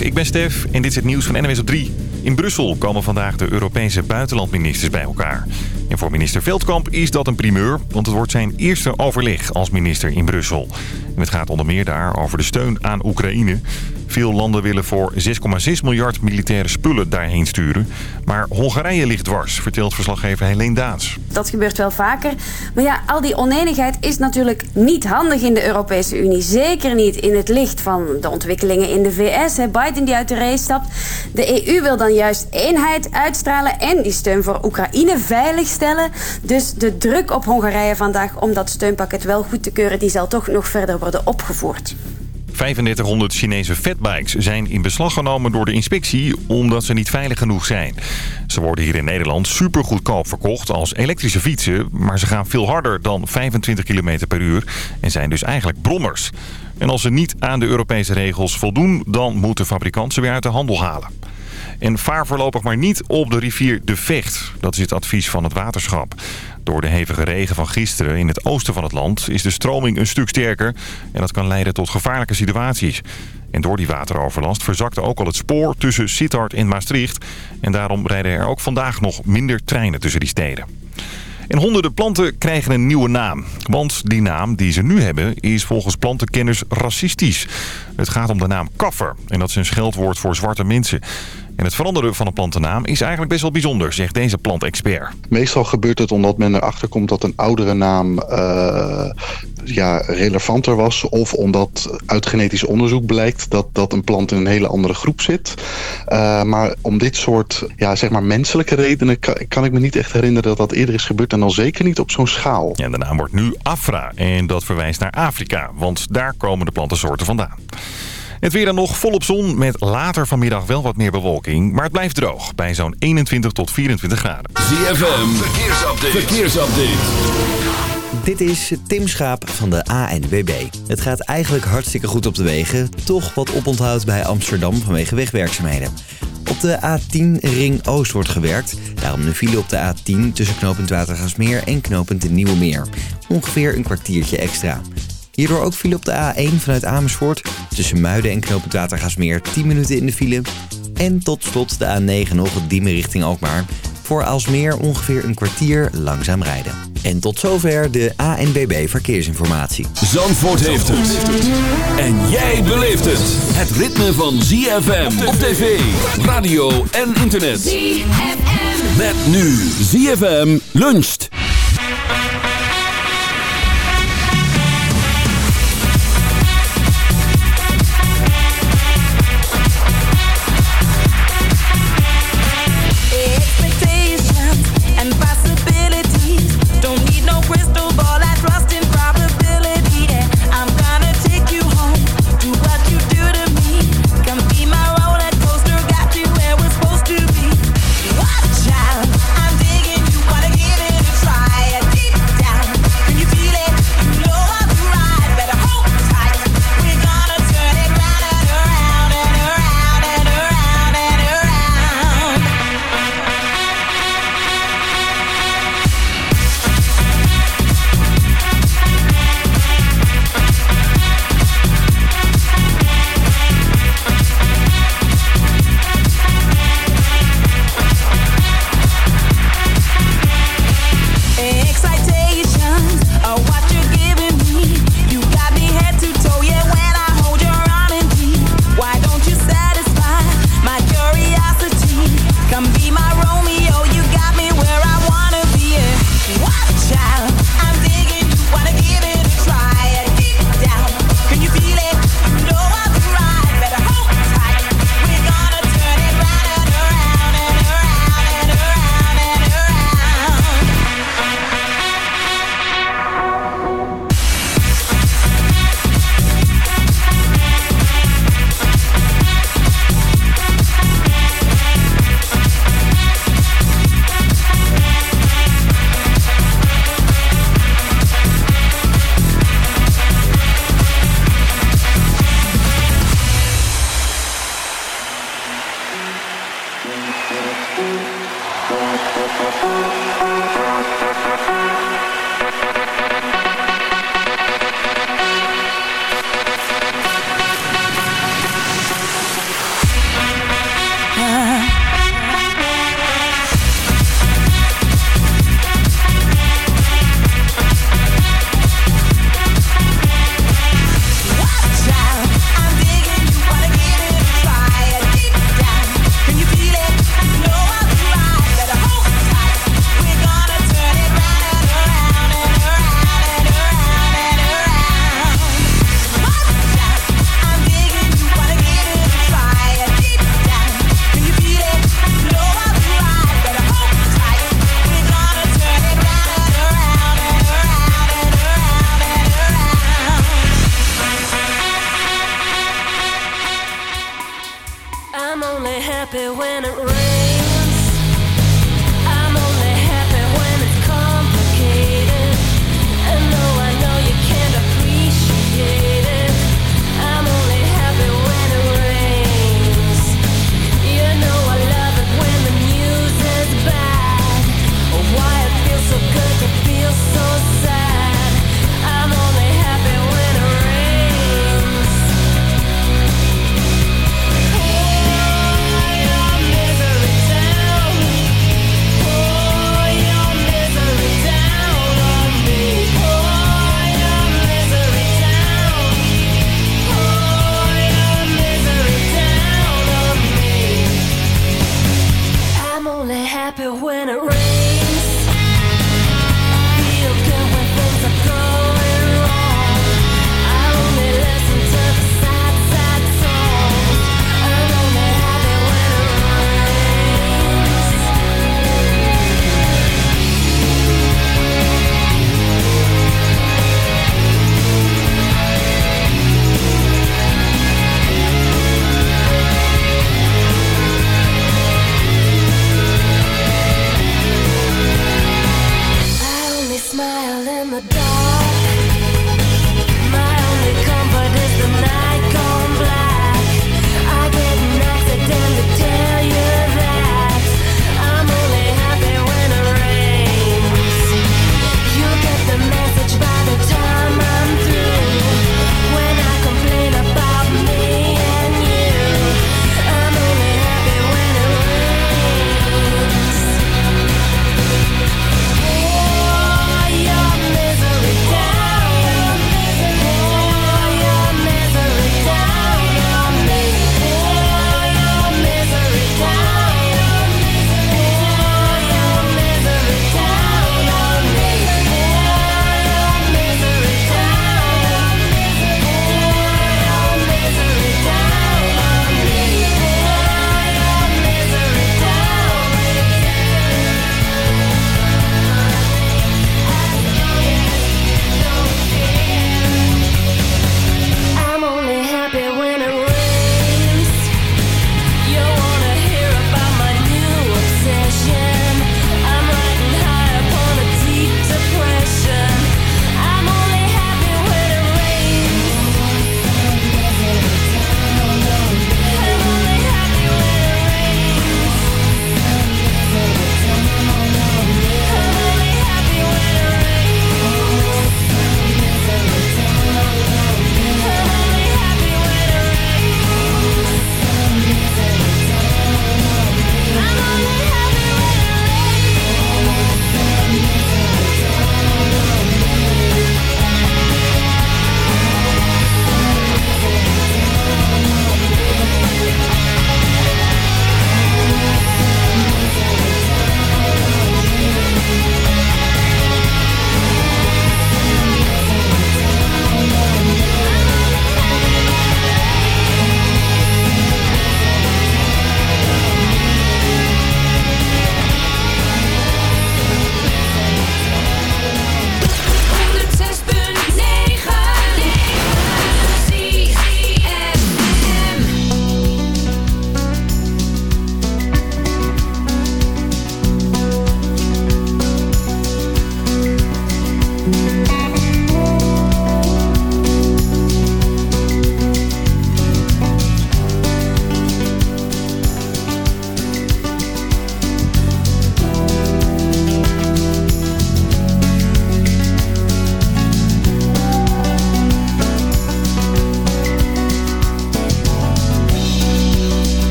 Ik ben Stef en dit is het nieuws van NWS op 3. In Brussel komen vandaag de Europese buitenlandministers bij elkaar. En voor minister Veldkamp is dat een primeur, want het wordt zijn eerste overleg als minister in Brussel. En het gaat onder meer daar over de steun aan Oekraïne. Veel landen willen voor 6,6 miljard militaire spullen daarheen sturen. Maar Hongarije ligt dwars, vertelt verslaggever Helene Daans. Dat gebeurt wel vaker. Maar ja, al die oneenigheid is natuurlijk niet handig in de Europese Unie. Zeker niet in het licht van de ontwikkelingen in de VS. Biden die uit de race stapt. De EU wil dan juist eenheid uitstralen en die steun voor Oekraïne veiligstellen. Dus de druk op Hongarije vandaag om dat steunpakket wel goed te keuren... die zal toch nog verder worden opgevoerd. 3500 Chinese fatbikes zijn in beslag genomen door de inspectie omdat ze niet veilig genoeg zijn. Ze worden hier in Nederland supergoedkoop verkocht als elektrische fietsen, maar ze gaan veel harder dan 25 km per uur en zijn dus eigenlijk brommers. En als ze niet aan de Europese regels voldoen, dan moet de fabrikant ze weer uit de handel halen. En vaar voorlopig maar niet op de rivier De Vecht. Dat is het advies van het waterschap. Door de hevige regen van gisteren in het oosten van het land is de stroming een stuk sterker. En dat kan leiden tot gevaarlijke situaties. En door die wateroverlast verzakte ook al het spoor tussen Sittard en Maastricht. En daarom rijden er ook vandaag nog minder treinen tussen die steden. En honderden planten krijgen een nieuwe naam. Want die naam die ze nu hebben is volgens plantenkenners racistisch. Het gaat om de naam kaffer. En dat is een scheldwoord voor zwarte mensen. En het veranderen van een plantennaam is eigenlijk best wel bijzonder, zegt deze plantexpert. Meestal gebeurt het omdat men erachter komt dat een oudere naam uh, ja, relevanter was. Of omdat uit genetisch onderzoek blijkt dat, dat een plant in een hele andere groep zit. Uh, maar om dit soort ja, zeg maar menselijke redenen kan, kan, ik me niet echt herinneren dat dat eerder is gebeurd. En al zeker niet op zo'n schaal. Ja, de naam wordt nu Afra en dat verwijst naar Afrika. Want daar komen de plantensoorten vandaan. Het weer dan nog volop zon met later vanmiddag wel wat meer bewolking. Maar het blijft droog bij zo'n 21 tot 24 graden. ZFM, verkeersupdate. verkeersupdate. Dit is Tim Schaap van de ANWB. Het gaat eigenlijk hartstikke goed op de wegen. Toch wat oponthoud bij Amsterdam vanwege wegwerkzaamheden. Op de A10 Ring Oost wordt gewerkt. Daarom de file op de A10 tussen knooppunt Watergasmeer en knooppunt de Nieuwe Meer. Ongeveer een kwartiertje extra. Hierdoor ook file op de A1 vanuit Amersfoort. Tussen Muiden en Knoopend Watergasmeer 10 minuten in de file. En tot slot de A9 nog het Diemen richting Alkmaar. Voor Alsmeer ongeveer een kwartier langzaam rijden. En tot zover de ANBB Verkeersinformatie. Zandvoort heeft het. En jij beleeft het. Het ritme van ZFM op tv, radio en internet. ZFM. Met nu ZFM luncht.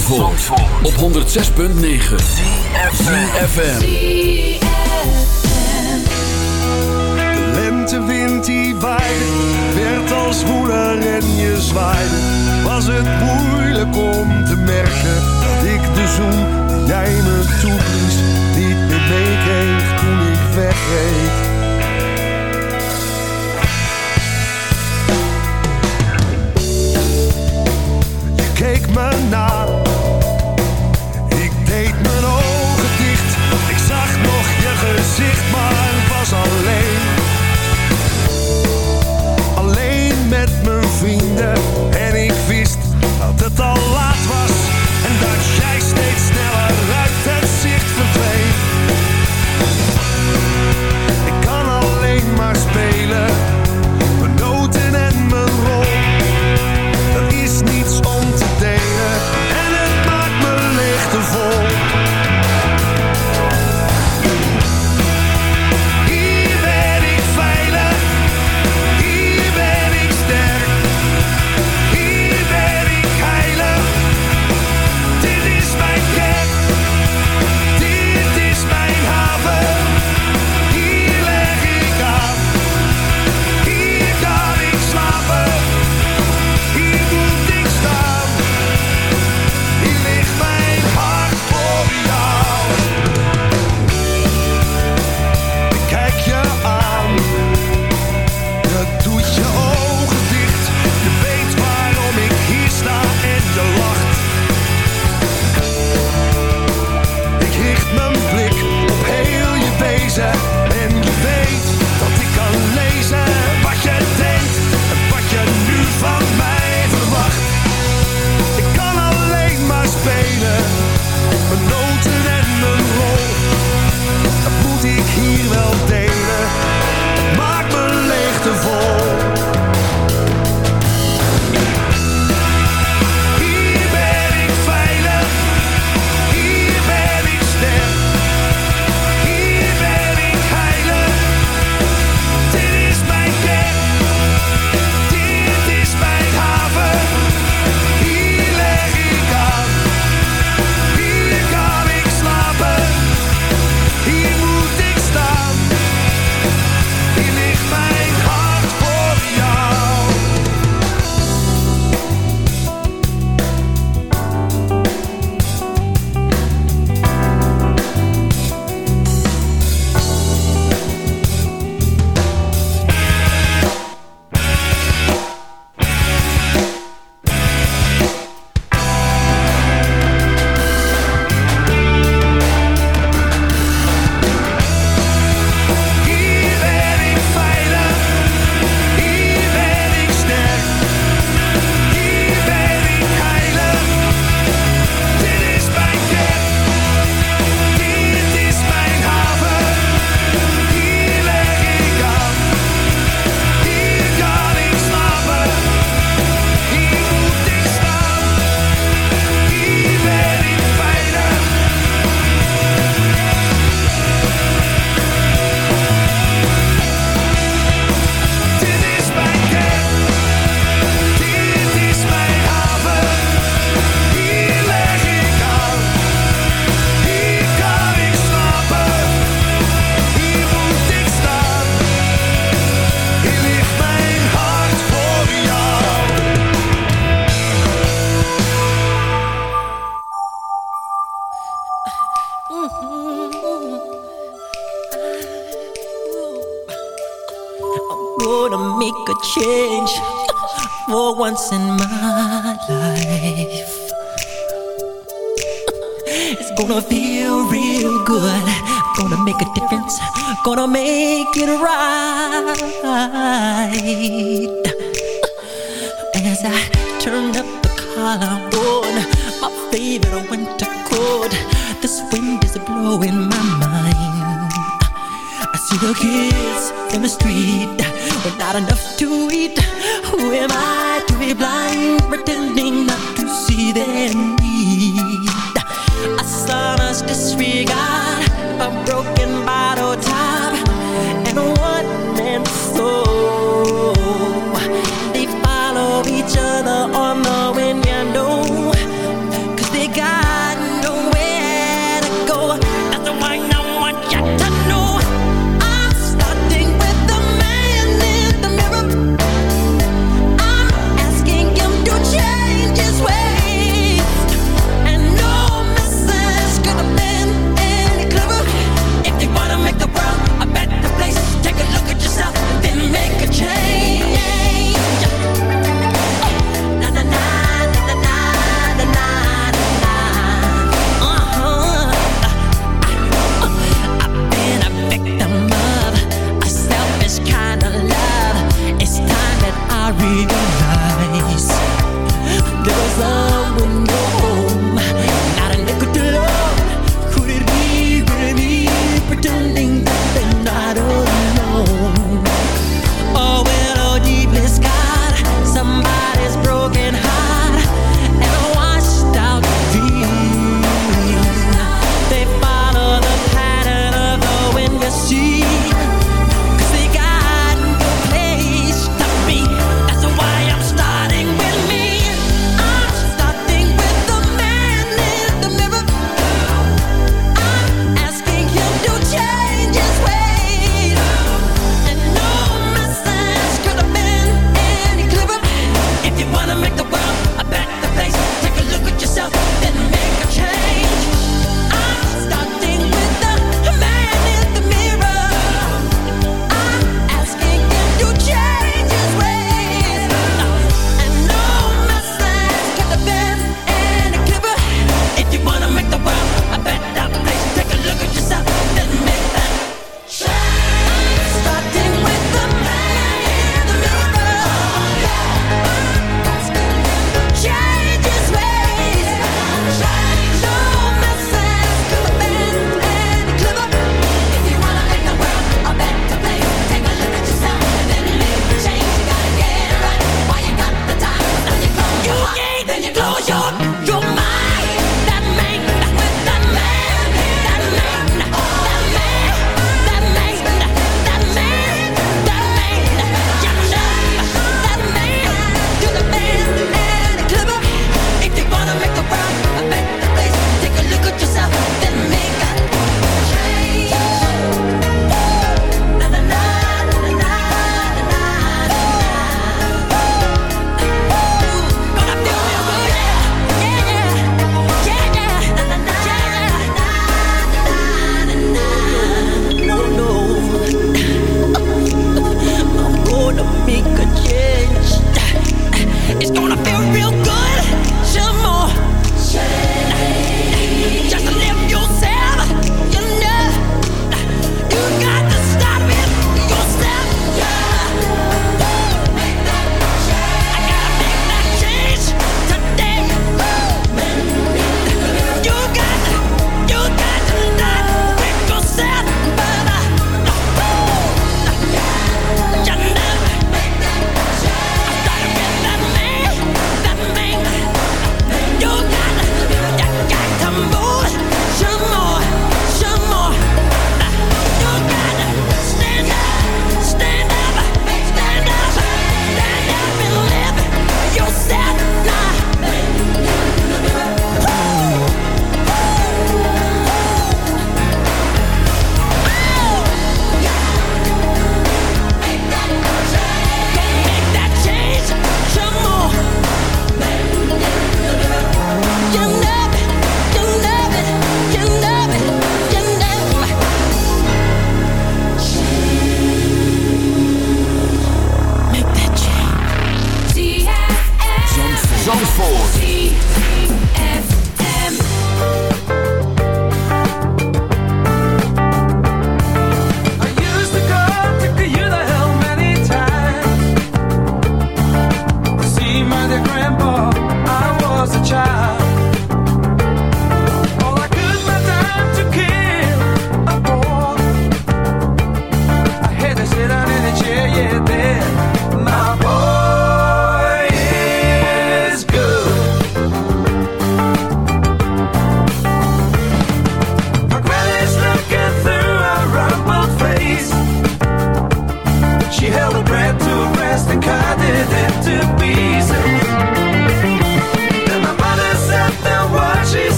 Zandvoort, op 106.9 FM. De lentewind die waaide werd als moeder en je zwaaide. Was het moeilijk om te merken dat ik de zoen die jij me toeblies Niet meer meekreeg toen ik wegreed. keek me na. Ik deed mijn ogen dicht, ik zag nog je gezicht, maar was alleen. Alleen met mijn vrienden en ik wist dat het al laat was en dat jij steeds sneller rijdt. to the kids in the street. With not enough to eat. Who am I to be blind Pretending not to see their need A sonorous disregard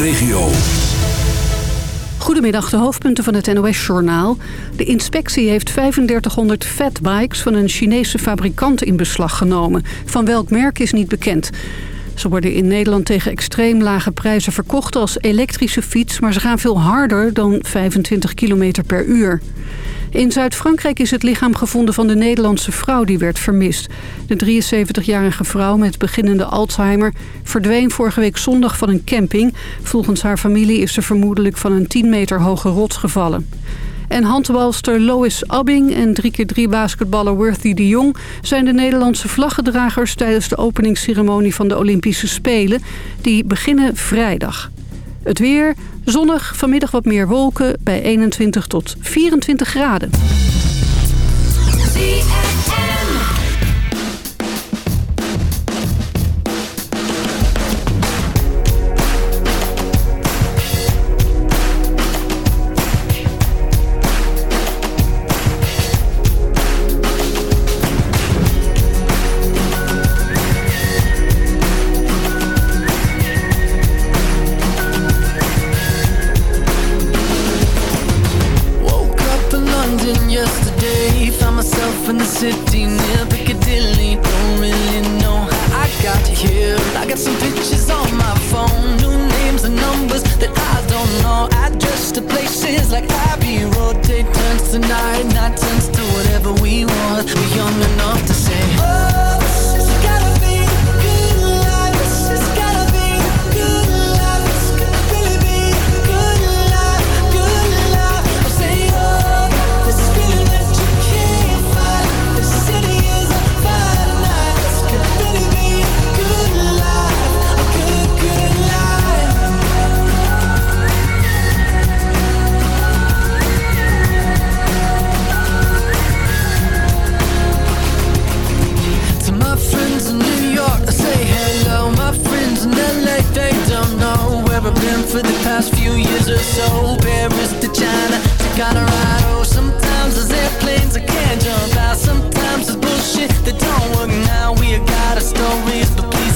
regio. Goedemiddag, de hoofdpunten van het NOS-journaal. De inspectie heeft 3500 fatbikes van een Chinese fabrikant in beslag genomen. Van welk merk is niet bekend. Ze worden in Nederland tegen extreem lage prijzen verkocht als elektrische fiets... maar ze gaan veel harder dan 25 km per uur. In Zuid-Frankrijk is het lichaam gevonden van de Nederlandse vrouw die werd vermist. De 73-jarige vrouw met beginnende Alzheimer verdween vorige week zondag van een camping. Volgens haar familie is ze vermoedelijk van een 10 meter hoge rots gevallen. En handbalster Lois Abbing en 3x3 basketballer Worthy de Jong... zijn de Nederlandse vlaggedragers tijdens de openingsceremonie van de Olympische Spelen. Die beginnen vrijdag. Het weer, zonnig, vanmiddag wat meer wolken bij 21 tot 24 graden. Know. Address to places like Abbey Road. Day turns to night, night turns to whatever we want. We're young enough to say, Oh, for the past few years or so. Paris to China to Colorado. Sometimes there's airplanes I can't jump out. Sometimes there's bullshit that don't work now. We got our stories, but please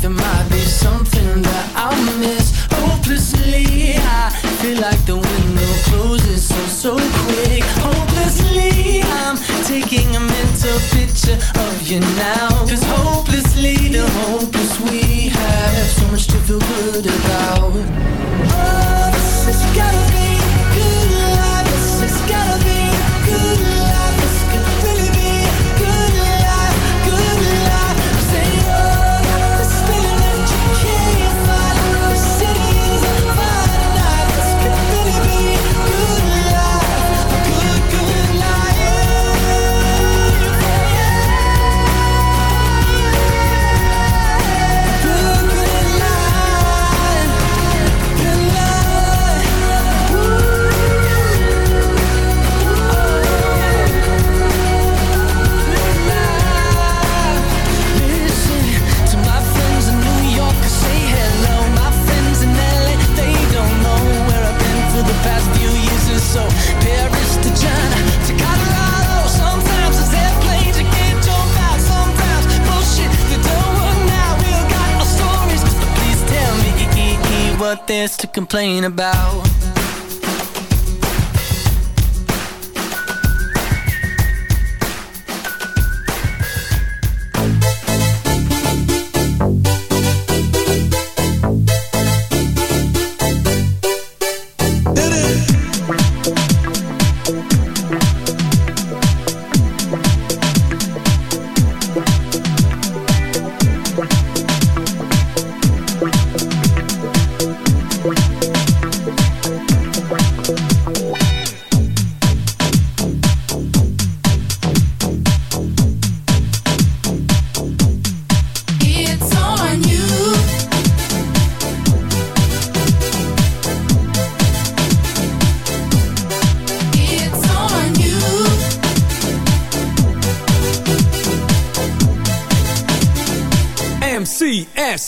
there might be something that complain about.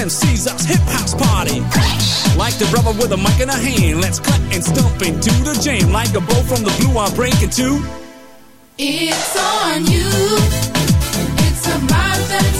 MC's us hip house party. Like the brother with a mic in a hand, let's cut and stump into the jam. Like a bow from the blue, I'm breaking two. It's on you. It's about that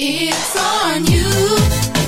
It's on you.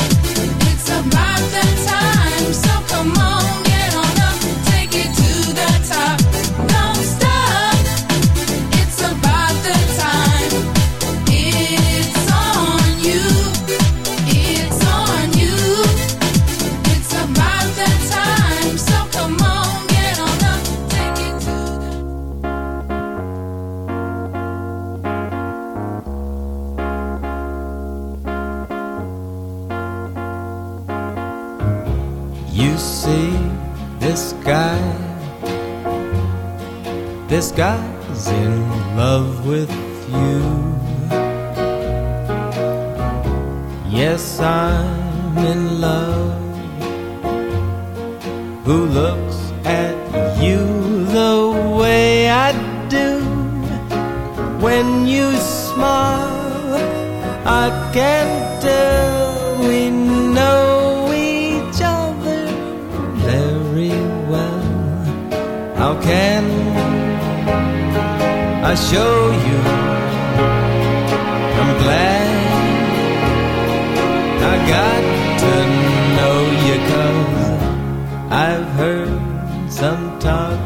Yes, I'm in love. Who looks at you the way I do? When you smile, I can't tell we know each other very well. How can I show you? Got to know you cause I've heard some talk.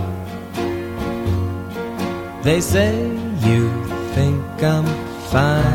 They say you think I'm fine.